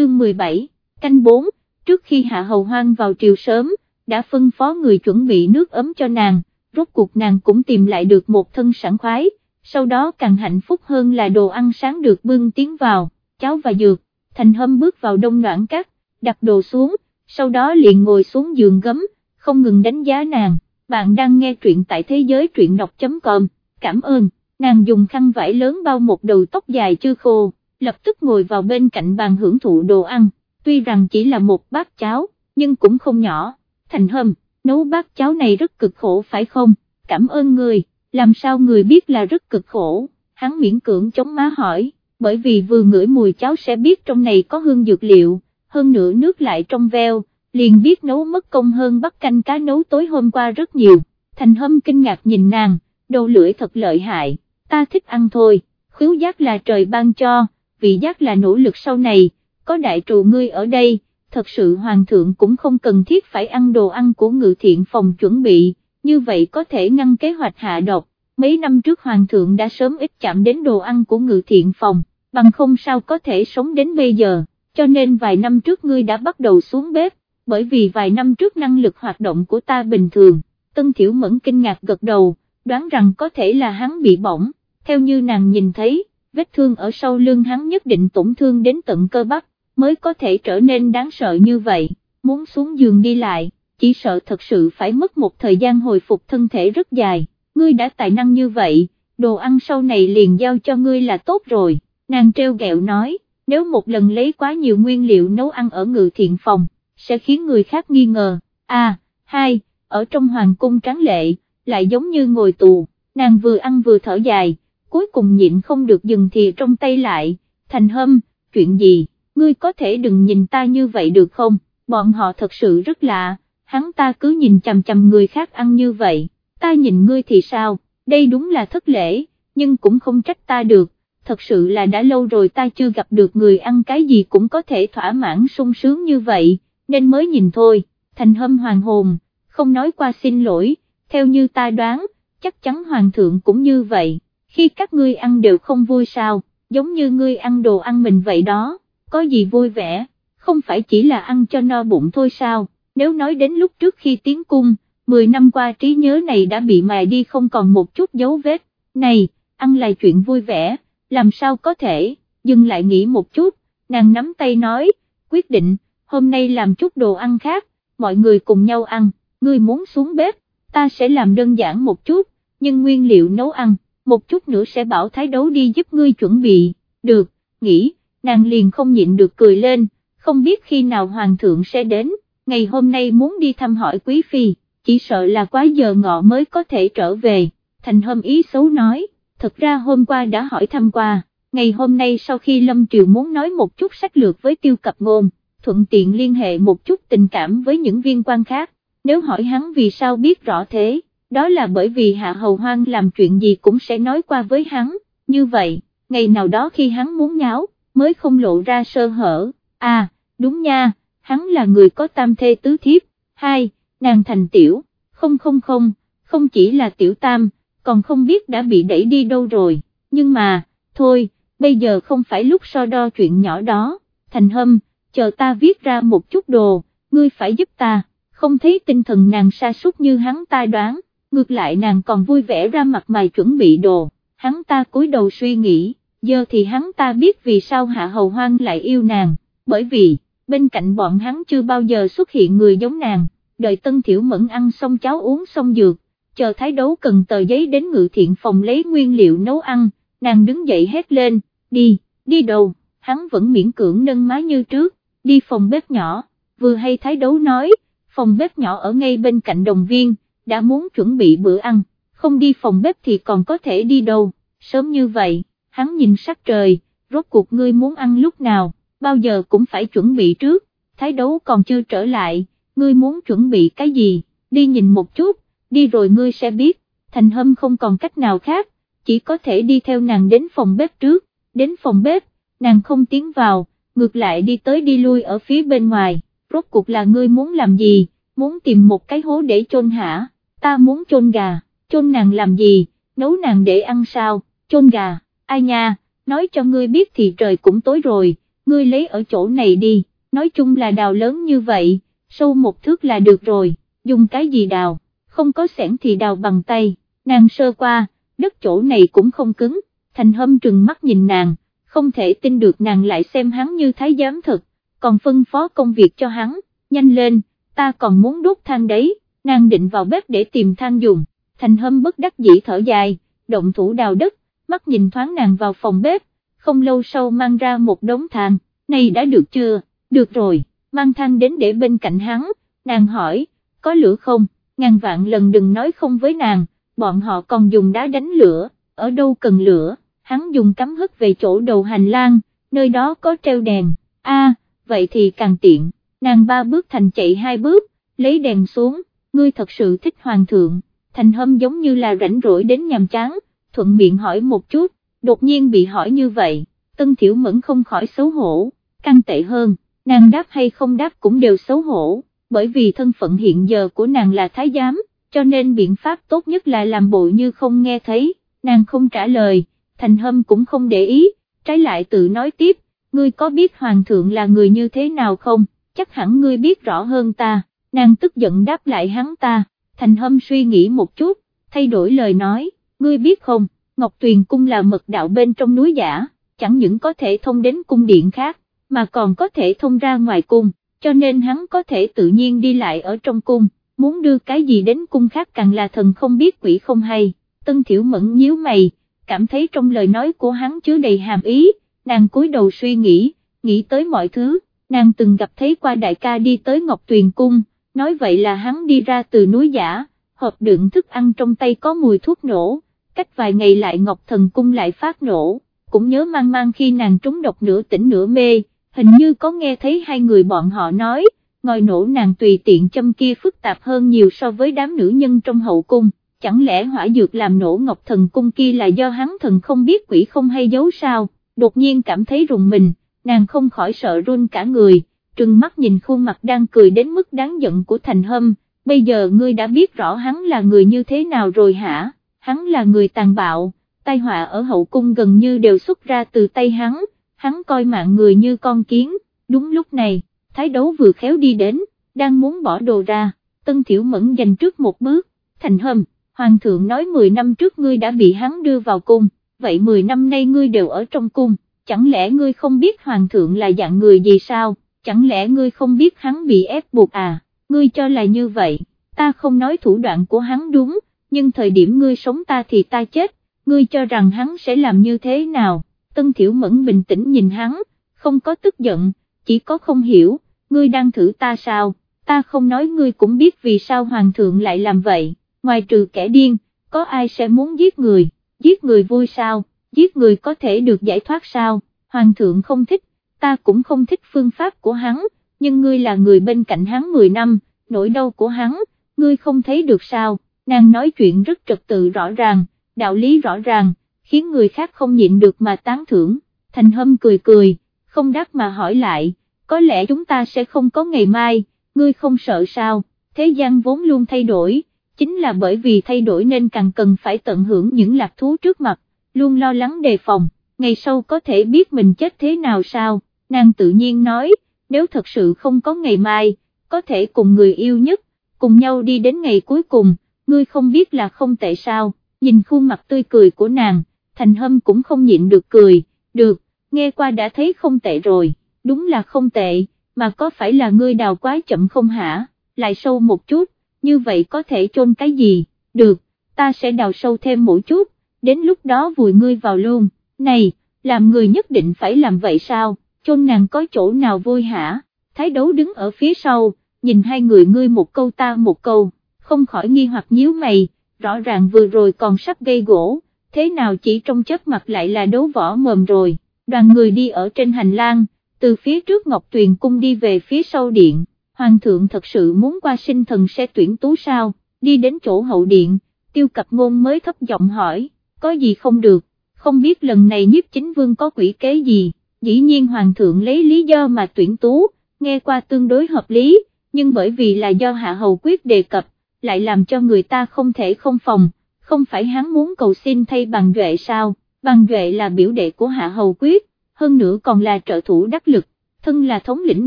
chương 17, canh 4, trước khi hạ hầu hoang vào triều sớm, đã phân phó người chuẩn bị nước ấm cho nàng, rốt cuộc nàng cũng tìm lại được một thân sảng khoái, sau đó càng hạnh phúc hơn là đồ ăn sáng được bưng tiến vào, cháo và dược, thành hâm bước vào đông noãn cắt, đặt đồ xuống, sau đó liền ngồi xuống giường gấm, không ngừng đánh giá nàng, bạn đang nghe truyện tại thế giới truyện đọc.com, cảm ơn, nàng dùng khăn vải lớn bao một đầu tóc dài chưa khô, lập tức ngồi vào bên cạnh bàn hưởng thụ đồ ăn, tuy rằng chỉ là một bát cháo, nhưng cũng không nhỏ, thành hâm, nấu bát cháo này rất cực khổ phải không, cảm ơn người, làm sao người biết là rất cực khổ, hắn miễn cưỡng chống má hỏi, bởi vì vừa ngửi mùi cháo sẽ biết trong này có hương dược liệu, hơn nữa nước lại trong veo, liền biết nấu mất công hơn bắt canh cá nấu tối hôm qua rất nhiều, thành hâm kinh ngạc nhìn nàng, đầu lưỡi thật lợi hại, ta thích ăn thôi, khứu giác là trời ban cho, vị giác là nỗ lực sau này, có đại trụ ngươi ở đây, thật sự hoàng thượng cũng không cần thiết phải ăn đồ ăn của ngự thiện phòng chuẩn bị, như vậy có thể ngăn kế hoạch hạ độc, mấy năm trước hoàng thượng đã sớm ít chạm đến đồ ăn của ngự thiện phòng, bằng không sao có thể sống đến bây giờ, cho nên vài năm trước ngươi đã bắt đầu xuống bếp, bởi vì vài năm trước năng lực hoạt động của ta bình thường, Tân Thiểu Mẫn kinh ngạc gật đầu, đoán rằng có thể là hắn bị bỏng, theo như nàng nhìn thấy, vết thương ở sau lưng hắn nhất định tổn thương đến tận cơ bắp, mới có thể trở nên đáng sợ như vậy, muốn xuống giường đi lại, chỉ sợ thật sự phải mất một thời gian hồi phục thân thể rất dài, ngươi đã tài năng như vậy, đồ ăn sau này liền giao cho ngươi là tốt rồi, nàng treo gẹo nói, nếu một lần lấy quá nhiều nguyên liệu nấu ăn ở ngự thiện phòng, sẽ khiến người khác nghi ngờ, à, hai, ở trong hoàng cung tráng lệ, lại giống như ngồi tù, nàng vừa ăn vừa thở dài, cuối cùng nhịn không được dừng thì trong tay lại, thành hâm, chuyện gì, ngươi có thể đừng nhìn ta như vậy được không, bọn họ thật sự rất lạ, hắn ta cứ nhìn chằm chằm người khác ăn như vậy, ta nhìn ngươi thì sao, đây đúng là thất lễ, nhưng cũng không trách ta được, thật sự là đã lâu rồi ta chưa gặp được người ăn cái gì cũng có thể thỏa mãn sung sướng như vậy, nên mới nhìn thôi, thành hâm hoàng hồn, không nói qua xin lỗi, theo như ta đoán, chắc chắn hoàng thượng cũng như vậy, khi các ngươi ăn đều không vui sao, giống như ngươi ăn đồ ăn mình vậy đó, có gì vui vẻ, không phải chỉ là ăn cho no bụng thôi sao, nếu nói đến lúc trước khi tiến cung, 10 năm qua trí nhớ này đã bị mài đi không còn một chút dấu vết, này, ăn là chuyện vui vẻ, làm sao có thể, dừng lại nghĩ một chút, nàng nắm tay nói, quyết định, hôm nay làm chút đồ ăn khác, mọi người cùng nhau ăn, ngươi muốn xuống bếp, ta sẽ làm đơn giản một chút, nhưng nguyên liệu nấu ăn, một chút nữa sẽ bảo thái đấu đi giúp ngươi chuẩn bị, được, nghĩ, nàng liền không nhịn được cười lên, không biết khi nào hoàng thượng sẽ đến, ngày hôm nay muốn đi thăm hỏi quý phi, chỉ sợ là quá giờ ngọ mới có thể trở về, thành hâm ý xấu nói, thật ra hôm qua đã hỏi thăm qua, ngày hôm nay sau khi Lâm Triều muốn nói một chút sách lược với tiêu cập ngôn, thuận tiện liên hệ một chút tình cảm với những viên quan khác, nếu hỏi hắn vì sao biết rõ thế, đó là bởi vì Hạ Hầu Hoang làm chuyện gì cũng sẽ nói qua với hắn, như vậy, ngày nào đó khi hắn muốn nháo, mới không lộ ra sơ hở, à, đúng nha, hắn là người có tam thê tứ thiếp, hai, nàng thành tiểu, không không không, không chỉ là tiểu tam, còn không biết đã bị đẩy đi đâu rồi, nhưng mà, thôi, bây giờ không phải lúc so đo chuyện nhỏ đó, thành hâm, chờ ta viết ra một chút đồ, ngươi phải giúp ta, không thấy tinh thần nàng sa sút như hắn ta đoán, ngược lại nàng còn vui vẻ ra mặt mày chuẩn bị đồ, hắn ta cúi đầu suy nghĩ, giờ thì hắn ta biết vì sao hạ hầu hoang lại yêu nàng, bởi vì, bên cạnh bọn hắn chưa bao giờ xuất hiện người giống nàng, đợi tân thiểu mẫn ăn xong cháo uống xong dược, chờ thái đấu cần tờ giấy đến ngự thiện phòng lấy nguyên liệu nấu ăn, nàng đứng dậy hét lên, đi, đi đâu, hắn vẫn miễn cưỡng nâng má như trước, đi phòng bếp nhỏ, vừa hay thái đấu nói, phòng bếp nhỏ ở ngay bên cạnh đồng viên, đã muốn chuẩn bị bữa ăn, không đi phòng bếp thì còn có thể đi đâu, sớm như vậy, hắn nhìn sắc trời, rốt cuộc ngươi muốn ăn lúc nào, bao giờ cũng phải chuẩn bị trước, thái đấu còn chưa trở lại, ngươi muốn chuẩn bị cái gì, đi nhìn một chút, đi rồi ngươi sẽ biết, thành hâm không còn cách nào khác, chỉ có thể đi theo nàng đến phòng bếp trước, đến phòng bếp, nàng không tiến vào, ngược lại đi tới đi lui ở phía bên ngoài, rốt cuộc là ngươi muốn làm gì, muốn tìm một cái hố để chôn hả, ta muốn chôn gà, chôn nàng làm gì, nấu nàng để ăn sao, chôn gà, ai nha, nói cho ngươi biết thì trời cũng tối rồi, ngươi lấy ở chỗ này đi, nói chung là đào lớn như vậy, sâu một thước là được rồi, dùng cái gì đào, không có sẻn thì đào bằng tay, nàng sơ qua, đất chỗ này cũng không cứng, thành hâm trừng mắt nhìn nàng, không thể tin được nàng lại xem hắn như thái giám thật, còn phân phó công việc cho hắn, nhanh lên, ta còn muốn đốt than đấy, nàng định vào bếp để tìm than dùng, thành hâm bất đắc dĩ thở dài, động thủ đào đất, mắt nhìn thoáng nàng vào phòng bếp, không lâu sau mang ra một đống than, này đã được chưa, được rồi, mang than đến để bên cạnh hắn, nàng hỏi, có lửa không, ngàn vạn lần đừng nói không với nàng, bọn họ còn dùng đá đánh lửa, ở đâu cần lửa, hắn dùng cắm hất về chỗ đầu hành lang, nơi đó có treo đèn, a vậy thì càng tiện, nàng ba bước thành chạy hai bước, lấy đèn xuống, ngươi thật sự thích hoàng thượng, thành hâm giống như là rảnh rỗi đến nhàm chán, thuận miệng hỏi một chút, đột nhiên bị hỏi như vậy, tân thiểu mẫn không khỏi xấu hổ, căng tệ hơn, nàng đáp hay không đáp cũng đều xấu hổ, bởi vì thân phận hiện giờ của nàng là thái giám, cho nên biện pháp tốt nhất là làm bộ như không nghe thấy, nàng không trả lời, thành hâm cũng không để ý, trái lại tự nói tiếp, ngươi có biết hoàng thượng là người như thế nào không, chắc hẳn ngươi biết rõ hơn ta, nàng tức giận đáp lại hắn ta, thành hâm suy nghĩ một chút, thay đổi lời nói, ngươi biết không, Ngọc Tuyền Cung là mật đạo bên trong núi giả, chẳng những có thể thông đến cung điện khác, mà còn có thể thông ra ngoài cung, cho nên hắn có thể tự nhiên đi lại ở trong cung, muốn đưa cái gì đến cung khác càng là thần không biết quỷ không hay, Tân Thiểu Mẫn nhíu mày, cảm thấy trong lời nói của hắn chứa đầy hàm ý, nàng cúi đầu suy nghĩ, nghĩ tới mọi thứ, nàng từng gặp thấy qua đại ca đi tới Ngọc Tuyền Cung, nói vậy là hắn đi ra từ núi giả, hộp đựng thức ăn trong tay có mùi thuốc nổ, cách vài ngày lại Ngọc Thần Cung lại phát nổ, cũng nhớ mang mang khi nàng trúng độc nửa tỉnh nửa mê, hình như có nghe thấy hai người bọn họ nói, ngòi nổ nàng tùy tiện châm kia phức tạp hơn nhiều so với đám nữ nhân trong hậu cung, chẳng lẽ hỏa dược làm nổ Ngọc Thần Cung kia là do hắn thần không biết quỷ không hay giấu sao, đột nhiên cảm thấy rùng mình, nàng không khỏi sợ run cả người, trừng mắt nhìn khuôn mặt đang cười đến mức đáng giận của Thành Hâm, bây giờ ngươi đã biết rõ hắn là người như thế nào rồi hả, hắn là người tàn bạo, tai họa ở hậu cung gần như đều xuất ra từ tay hắn, hắn coi mạng người như con kiến, đúng lúc này, thái đấu vừa khéo đi đến, đang muốn bỏ đồ ra, tân thiểu mẫn dành trước một bước, Thành Hâm, Hoàng thượng nói 10 năm trước ngươi đã bị hắn đưa vào cung, vậy 10 năm nay ngươi đều ở trong cung, chẳng lẽ ngươi không biết Hoàng thượng là dạng người gì sao? Chẳng lẽ ngươi không biết hắn bị ép buộc à, ngươi cho là như vậy, ta không nói thủ đoạn của hắn đúng, nhưng thời điểm ngươi sống ta thì ta chết, ngươi cho rằng hắn sẽ làm như thế nào, Tân Thiểu Mẫn bình tĩnh nhìn hắn, không có tức giận, chỉ có không hiểu, ngươi đang thử ta sao, ta không nói ngươi cũng biết vì sao Hoàng thượng lại làm vậy, ngoài trừ kẻ điên, có ai sẽ muốn giết người, giết người vui sao, giết người có thể được giải thoát sao, Hoàng thượng không thích, ta cũng không thích phương pháp của hắn, nhưng ngươi là người bên cạnh hắn 10 năm, nỗi đau của hắn, ngươi không thấy được sao, nàng nói chuyện rất trật tự rõ ràng, đạo lý rõ ràng, khiến người khác không nhịn được mà tán thưởng, thành hâm cười cười, không đáp mà hỏi lại, có lẽ chúng ta sẽ không có ngày mai, ngươi không sợ sao, thế gian vốn luôn thay đổi, chính là bởi vì thay đổi nên càng cần phải tận hưởng những lạc thú trước mặt, luôn lo lắng đề phòng, ngày sau có thể biết mình chết thế nào sao? Nàng tự nhiên nói, nếu thật sự không có ngày mai, có thể cùng người yêu nhất, cùng nhau đi đến ngày cuối cùng, ngươi không biết là không tệ sao, nhìn khuôn mặt tươi cười của nàng, thành hâm cũng không nhịn được cười, được, nghe qua đã thấy không tệ rồi, đúng là không tệ, mà có phải là ngươi đào quá chậm không hả, lại sâu một chút, như vậy có thể chôn cái gì, được, ta sẽ đào sâu thêm mỗi chút, đến lúc đó vùi ngươi vào luôn, này, làm người nhất định phải làm vậy sao? Chôn nàng có chỗ nào vui hả, thái đấu đứng ở phía sau, nhìn hai người ngươi một câu ta một câu, không khỏi nghi hoặc nhíu mày, rõ ràng vừa rồi còn sắp gây gỗ, thế nào chỉ trong chớp mặt lại là đấu võ mồm rồi, đoàn người đi ở trên hành lang, từ phía trước Ngọc Tuyền cung đi về phía sau điện, Hoàng thượng thật sự muốn qua sinh thần sẽ tuyển tú sao, đi đến chỗ hậu điện, tiêu cập ngôn mới thấp giọng hỏi, có gì không được, không biết lần này nhiếp chính vương có quỷ kế gì dĩ nhiên hoàng thượng lấy lý do mà tuyển tú, nghe qua tương đối hợp lý, nhưng bởi vì là do hạ hầu quyết đề cập, lại làm cho người ta không thể không phòng, không phải hắn muốn cầu xin thay bằng duệ sao, bằng duệ là biểu đệ của hạ hầu quyết, hơn nữa còn là trợ thủ đắc lực, thân là thống lĩnh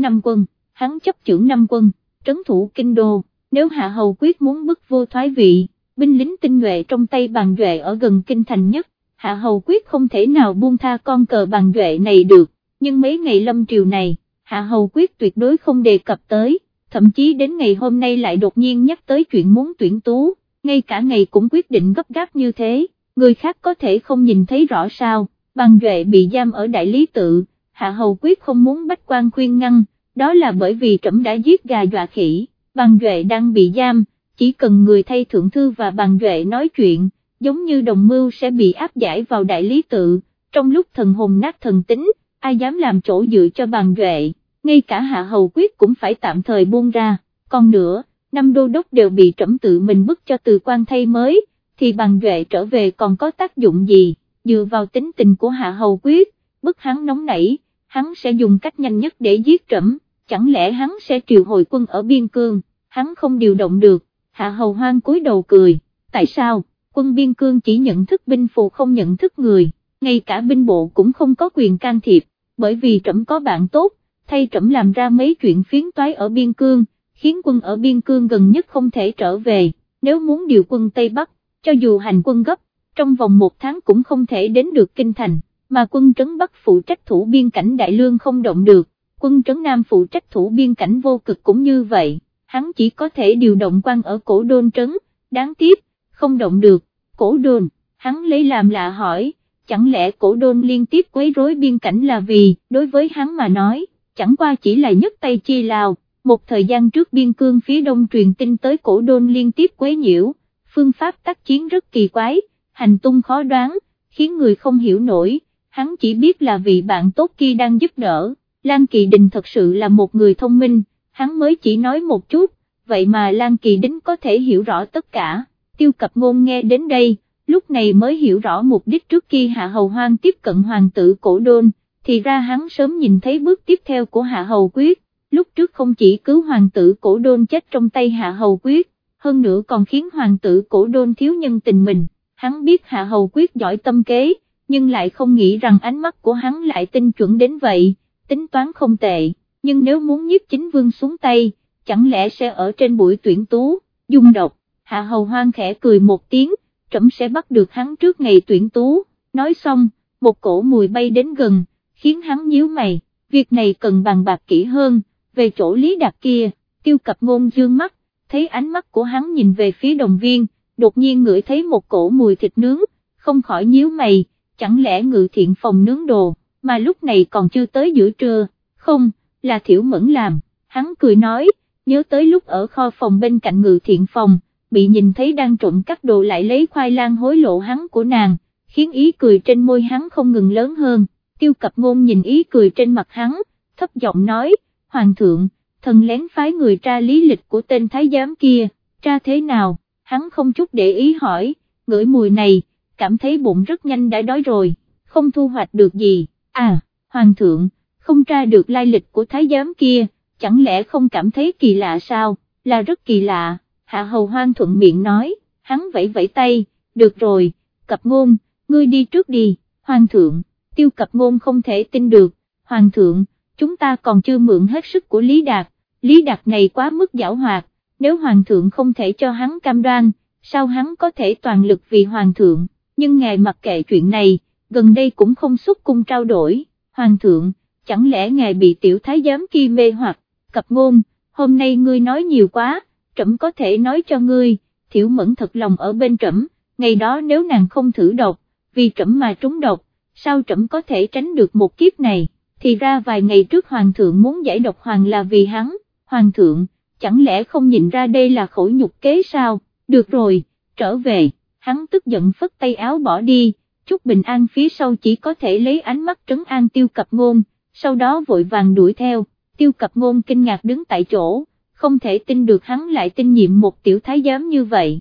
năm quân, hắn chấp trưởng năm quân, trấn thủ kinh đô, nếu Hạ Hầu quyết muốn bức vô thoái vị, binh lính tinh nhuệ trong tay bàn duệ ở gần kinh thành nhất, Hạ Hầu quyết không thể nào buông tha con cờ bàn duệ này được, nhưng mấy ngày lâm triều này, Hạ Hầu quyết tuyệt đối không đề cập tới, thậm chí đến ngày hôm nay lại đột nhiên nhắc tới chuyện muốn tuyển tú, ngay cả ngày cũng quyết định gấp gáp như thế, người khác có thể không nhìn thấy rõ sao, bằng duệ bị giam ở đại lý tự, Hạ Hầu quyết không muốn bách quan khuyên ngăn, đó là bởi vì trẫm đã giết gà dọa khỉ, bằng duệ đang bị giam, chỉ cần người thay thượng thư và bằng duệ nói chuyện, giống như đồng mưu sẽ bị áp giải vào đại lý tự, trong lúc thần hồn nát thần tính, ai dám làm chỗ dựa cho bằng duệ, ngay cả hạ hầu quyết cũng phải tạm thời buông ra, còn nữa, năm đô đốc đều bị trẫm tự mình bức cho từ quan thay mới, thì bằng duệ trở về còn có tác dụng gì, dựa vào tính tình của hạ hầu quyết, bức hắn nóng nảy, hắn sẽ dùng cách nhanh nhất để giết trẫm, chẳng lẽ hắn sẽ triệu hồi quân ở biên cương, hắn không điều động được, hạ hầu hoang cúi đầu cười, tại sao, quân biên cương chỉ nhận thức binh phù không nhận thức người, ngay cả binh bộ cũng không có quyền can thiệp, bởi vì trẫm có bạn tốt, thay trẫm làm ra mấy chuyện phiến toái ở biên cương, khiến quân ở biên cương gần nhất không thể trở về, nếu muốn điều quân Tây Bắc, cho dù hành quân gấp, trong vòng một tháng cũng không thể đến được kinh thành, mà quân trấn Bắc phụ trách thủ biên cảnh Đại Lương không động được, quân trấn Nam phụ trách thủ biên cảnh vô cực cũng như vậy, hắn chỉ có thể điều động quan ở cổ đôn trấn, đáng tiếc, không động được, cổ đồn, hắn lấy làm lạ hỏi, chẳng lẽ cổ đồn liên tiếp quấy rối biên cảnh là vì, đối với hắn mà nói, chẳng qua chỉ là nhất tay chi lào, một thời gian trước biên cương phía đông truyền tin tới cổ đồn liên tiếp quấy nhiễu, phương pháp tác chiến rất kỳ quái, hành tung khó đoán, khiến người không hiểu nổi, hắn chỉ biết là vì bạn tốt kia đang giúp đỡ, Lan Kỳ Đình thật sự là một người thông minh, hắn mới chỉ nói một chút, vậy mà Lan Kỳ Đính có thể hiểu rõ tất cả, tiêu cập ngôn nghe đến đây, lúc này mới hiểu rõ mục đích trước khi Hạ Hầu Hoang tiếp cận hoàng tử cổ đôn, thì ra hắn sớm nhìn thấy bước tiếp theo của Hạ Hầu Quyết, lúc trước không chỉ cứu hoàng tử cổ đôn chết trong tay Hạ Hầu Quyết, hơn nữa còn khiến hoàng tử cổ đôn thiếu nhân tình mình, hắn biết Hạ Hầu Quyết giỏi tâm kế, nhưng lại không nghĩ rằng ánh mắt của hắn lại tinh chuẩn đến vậy, tính toán không tệ, nhưng nếu muốn nhiếp chính vương xuống tay, chẳng lẽ sẽ ở trên buổi tuyển tú, dung độc, Hạ Hầu Hoang khẽ cười một tiếng, trẫm sẽ bắt được hắn trước ngày tuyển tú, nói xong, một cổ mùi bay đến gần, khiến hắn nhíu mày, việc này cần bàn bạc kỹ hơn, về chỗ Lý Đạt kia, tiêu cập ngôn dương mắt, thấy ánh mắt của hắn nhìn về phía đồng viên, đột nhiên ngửi thấy một cổ mùi thịt nướng, không khỏi nhíu mày, chẳng lẽ ngự thiện phòng nướng đồ, mà lúc này còn chưa tới giữa trưa, không, là thiểu mẫn làm, hắn cười nói, nhớ tới lúc ở kho phòng bên cạnh ngự thiện phòng, bị nhìn thấy đang trộm cắt đồ lại lấy khoai lang hối lộ hắn của nàng, khiến ý cười trên môi hắn không ngừng lớn hơn, tiêu cập ngôn nhìn ý cười trên mặt hắn, thấp giọng nói, Hoàng thượng, thần lén phái người tra lý lịch của tên thái giám kia, tra thế nào, hắn không chút để ý hỏi, ngửi mùi này, cảm thấy bụng rất nhanh đã đói rồi, không thu hoạch được gì, à, Hoàng thượng, không tra được lai lịch của thái giám kia, chẳng lẽ không cảm thấy kỳ lạ sao, là rất kỳ lạ, hạ hầu hoang thuận miệng nói, hắn vẫy vẫy tay, được rồi, cập ngôn, ngươi đi trước đi, Hoàng thượng tiêu cập ngôn không thể tin được, hoàng thượng, chúng ta còn chưa mượn hết sức của Lý Đạt, Lý Đạt này quá mức giảo hoạt, nếu hoàng thượng không thể cho hắn cam đoan, sao hắn có thể toàn lực vì hoàng thượng, nhưng ngài mặc kệ chuyện này, gần đây cũng không xuất cung trao đổi, hoàng thượng, chẳng lẽ ngài bị tiểu thái giám kia mê hoặc, cập ngôn, hôm nay ngươi nói nhiều quá, trẫm có thể nói cho ngươi, thiểu mẫn thật lòng ở bên trẫm, ngày đó nếu nàng không thử độc, vì trẫm mà trúng độc, sao trẫm có thể tránh được một kiếp này, thì ra vài ngày trước hoàng thượng muốn giải độc hoàng là vì hắn, hoàng thượng, chẳng lẽ không nhìn ra đây là khổ nhục kế sao, được rồi, trở về, hắn tức giận phất tay áo bỏ đi, chút bình an phía sau chỉ có thể lấy ánh mắt trấn an tiêu cập ngôn, sau đó vội vàng đuổi theo, tiêu cập ngôn kinh ngạc đứng tại chỗ, không thể tin được hắn lại tin nhiệm một tiểu thái giám như vậy.